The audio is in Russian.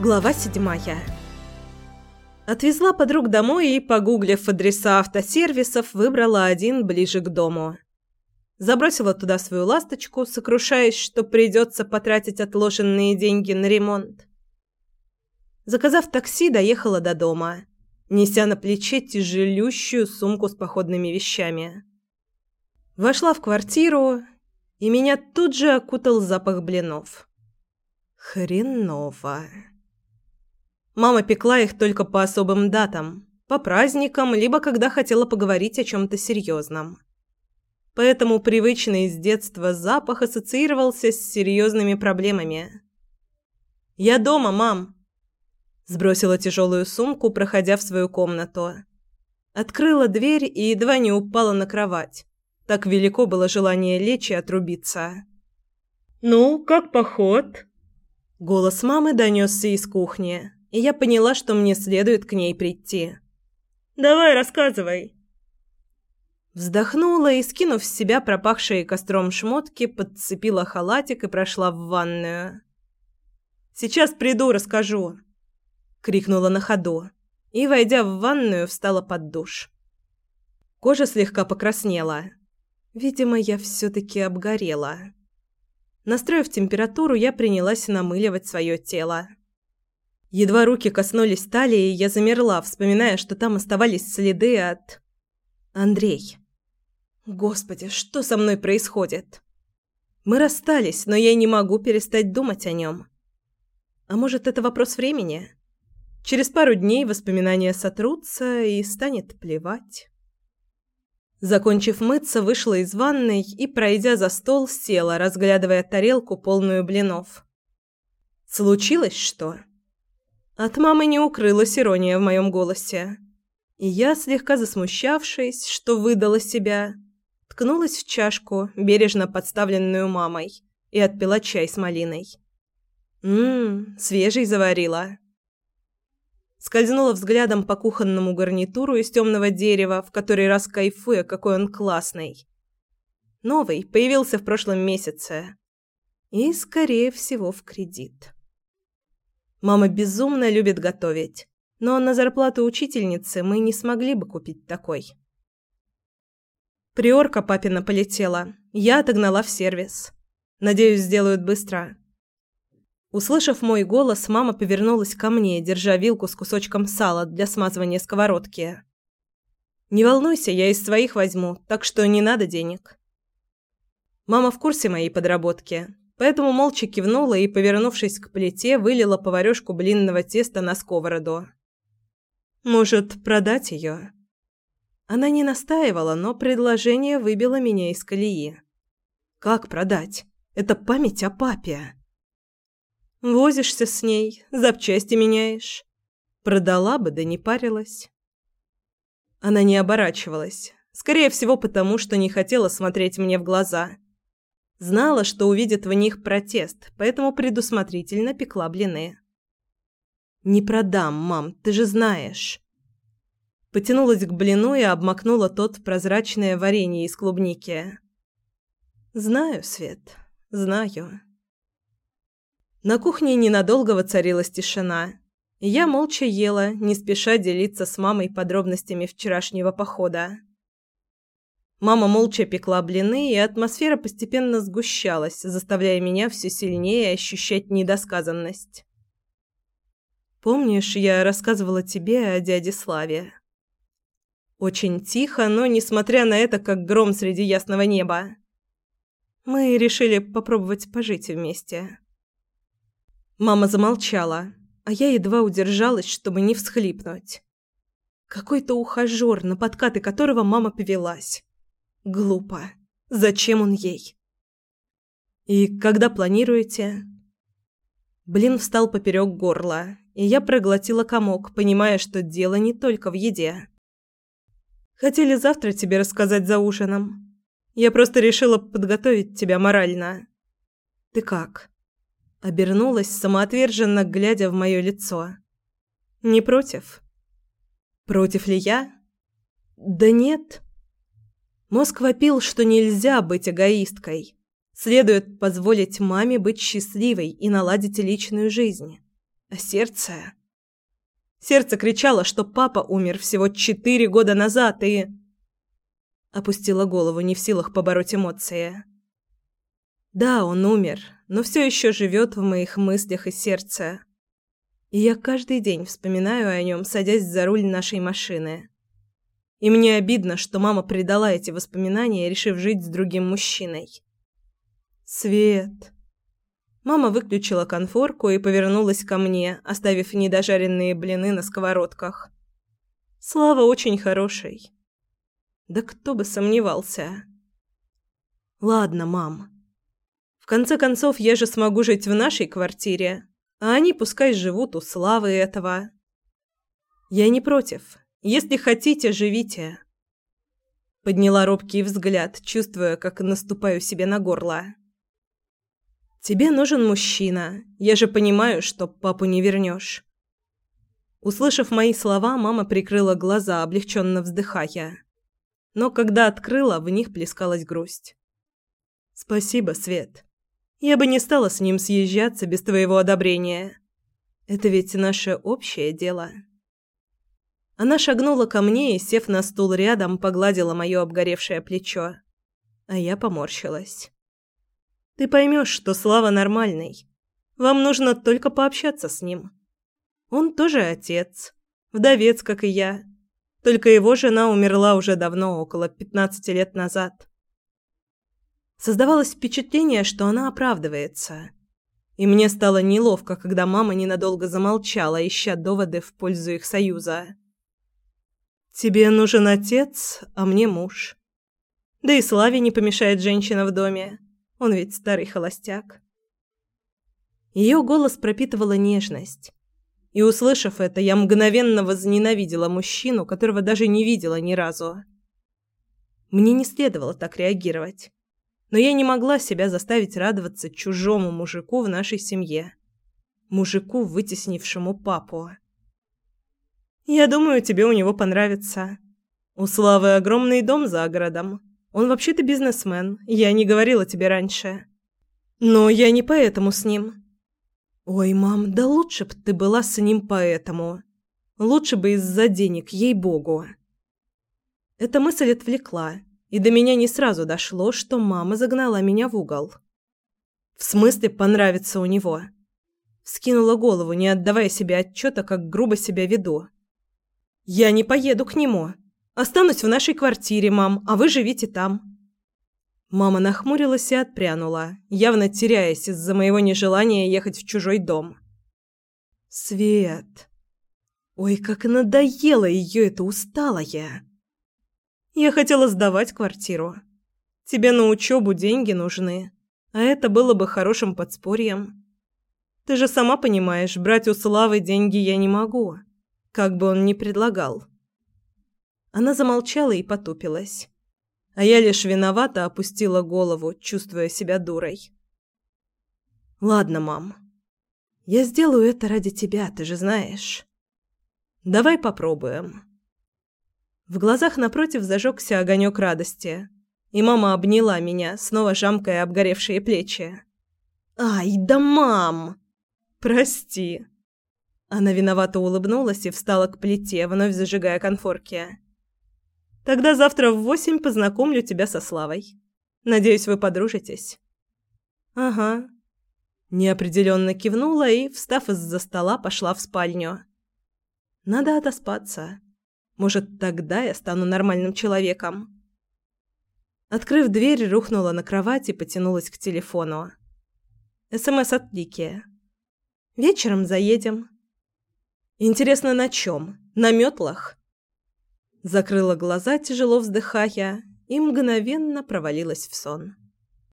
Глава седьмая. Отвезла подруг домой и, погуглив адреса автосервисов, выбрала один ближе к дому. Забросила туда свою ласточку, сокрушаясь, что придется потратить отложенные деньги на ремонт. Заказав такси, доехала до дома, неся на плече тяжелющую сумку с походными вещами. Вошла в квартиру, и меня тут же окутал запах блинов. Хреново. Мама пекла их только по особым датам, по праздникам, либо когда хотела поговорить о чем-то серьезном. Поэтому привычный с детства запах ассоциировался с серьезными проблемами. «Я дома, мам!» Сбросила тяжелую сумку, проходя в свою комнату. Открыла дверь и едва не упала на кровать. Так велико было желание лечь и отрубиться. «Ну, как поход?» Голос мамы донесся из кухни и я поняла, что мне следует к ней прийти. «Давай, рассказывай!» Вздохнула и, скинув с себя пропахшие костром шмотки, подцепила халатик и прошла в ванную. «Сейчас приду, расскажу!» — крикнула на ходу и, войдя в ванную, встала под душ. Кожа слегка покраснела. Видимо, я все-таки обгорела. Настроив температуру, я принялась намыливать свое тело. Едва руки коснулись талии, я замерла, вспоминая, что там оставались следы от... Андрей. Господи, что со мной происходит? Мы расстались, но я не могу перестать думать о нем. А может, это вопрос времени? Через пару дней воспоминания сотрутся и станет плевать. Закончив мыться, вышла из ванной и, пройдя за стол, села, разглядывая тарелку, полную блинов. Случилось что? От мамы не укрылась ирония в моем голосе. И я, слегка засмущавшись, что выдала себя, ткнулась в чашку, бережно подставленную мамой, и отпила чай с малиной. Ммм, свежий заварила. Скользнула взглядом по кухонному гарнитуру из темного дерева, в который раз кайфуя, какой он классный. Новый, появился в прошлом месяце. И, скорее всего, в кредит. Мама безумно любит готовить, но на зарплату учительницы мы не смогли бы купить такой. Приорка папина полетела. Я отогнала в сервис. Надеюсь, сделают быстро. Услышав мой голос, мама повернулась ко мне, держа вилку с кусочком сала для смазывания сковородки. «Не волнуйся, я из своих возьму, так что не надо денег». Мама в курсе моей подработки, Поэтому молча кивнула и, повернувшись к плите, вылила поварёшку блинного теста на сковороду. «Может, продать её?» Она не настаивала, но предложение выбило меня из колеи. «Как продать? Это память о папе». «Возишься с ней, запчасти меняешь. Продала бы, да не парилась». Она не оборачивалась. Скорее всего, потому что не хотела смотреть мне в глаза – Знала, что увидит в них протест, поэтому предусмотрительно пекла блины. «Не продам, мам, ты же знаешь». Потянулась к блину и обмакнула тот в прозрачное варенье из клубники. «Знаю, Свет, знаю». На кухне ненадолго воцарилась тишина. Я молча ела, не спеша делиться с мамой подробностями вчерашнего похода. Мама молча пекла блины, и атмосфера постепенно сгущалась, заставляя меня все сильнее ощущать недосказанность. «Помнишь, я рассказывала тебе о дяде Славе?» Очень тихо, но, несмотря на это, как гром среди ясного неба. Мы решили попробовать пожить вместе. Мама замолчала, а я едва удержалась, чтобы не всхлипнуть. Какой-то ухажер, на подкаты которого мама повелась. Глупо. Зачем он ей? И когда планируете? Блин встал поперек горла, и я проглотила комок, понимая, что дело не только в еде. Хотели завтра тебе рассказать за ужином. Я просто решила подготовить тебя морально. Ты как? Обернулась самоотверженно, глядя в мое лицо. Не против? Против ли я? Да нет. Мозг вопил, что нельзя быть эгоисткой. Следует позволить маме быть счастливой и наладить личную жизнь. А сердце... Сердце кричало, что папа умер всего четыре года назад и... Опустила голову, не в силах побороть эмоции. Да, он умер, но все еще живет в моих мыслях и сердце. И я каждый день вспоминаю о нем, садясь за руль нашей машины. И мне обидно, что мама предала эти воспоминания, решив жить с другим мужчиной. Свет. Мама выключила конфорку и повернулась ко мне, оставив недожаренные блины на сковородках. Слава очень хороший. Да кто бы сомневался. Ладно, мам. В конце концов, я же смогу жить в нашей квартире, а они пускай живут у Славы этого. Я не против. Если хотите, живите. Подняла робкий взгляд, чувствуя, как наступаю себе на горло. Тебе нужен мужчина. Я же понимаю, что папу не вернешь. Услышав мои слова, мама прикрыла глаза, облегченно вздыхая. Но когда открыла, в них плескалась грусть. Спасибо, Свет. Я бы не стала с ним съезжаться без твоего одобрения. Это ведь наше общее дело. Она шагнула ко мне и, сев на стул рядом, погладила моё обгоревшее плечо. А я поморщилась. Ты поймешь, что Слава нормальный. Вам нужно только пообщаться с ним. Он тоже отец, вдовец, как и я. Только его жена умерла уже давно, около пятнадцати лет назад. Создавалось впечатление, что она оправдывается. И мне стало неловко, когда мама ненадолго замолчала, ища доводы в пользу их союза. «Тебе нужен отец, а мне муж. Да и Славе не помешает женщина в доме. Он ведь старый холостяк. Ее голос пропитывала нежность. И, услышав это, я мгновенно возненавидела мужчину, которого даже не видела ни разу. Мне не следовало так реагировать. Но я не могла себя заставить радоваться чужому мужику в нашей семье. Мужику, вытеснившему папу. «Я думаю, тебе у него понравится. У Славы огромный дом за городом. Он вообще-то бизнесмен, я не говорила тебе раньше. Но я не поэтому с ним. Ой, мам, да лучше б ты была с ним поэтому. Лучше бы из-за денег, ей-богу. Эта мысль отвлекла, и до меня не сразу дошло, что мама загнала меня в угол. В смысле понравится у него? Скинула голову, не отдавая себе отчета, как грубо себя веду. Я не поеду к нему. Останусь в нашей квартире, мам, а вы живите там». Мама нахмурилась и отпрянула, явно теряясь из-за моего нежелания ехать в чужой дом. «Свет! Ой, как надоело ее это усталая!» «Я хотела сдавать квартиру. Тебе на учебу деньги нужны, а это было бы хорошим подспорьем. Ты же сама понимаешь, брать у Славы деньги я не могу, как бы он ни предлагал». Она замолчала и потупилась. А я лишь виновато опустила голову, чувствуя себя дурой. «Ладно, мам. Я сделаю это ради тебя, ты же знаешь. Давай попробуем». В глазах напротив зажегся огонек радости, и мама обняла меня, снова жамкая обгоревшие плечи. «Ай, да мам! Прости!» Она виновато улыбнулась и встала к плите, вновь зажигая конфорки. Тогда завтра в восемь познакомлю тебя со Славой. Надеюсь, вы подружитесь». «Ага». Неопределенно кивнула и, встав из-за стола, пошла в спальню. «Надо отоспаться. Может, тогда я стану нормальным человеком». Открыв дверь, рухнула на кровать и потянулась к телефону. СМС от Лики. «Вечером заедем». «Интересно, на чем? На метлах?» закрыла глаза, тяжело вздыхая, и мгновенно провалилась в сон.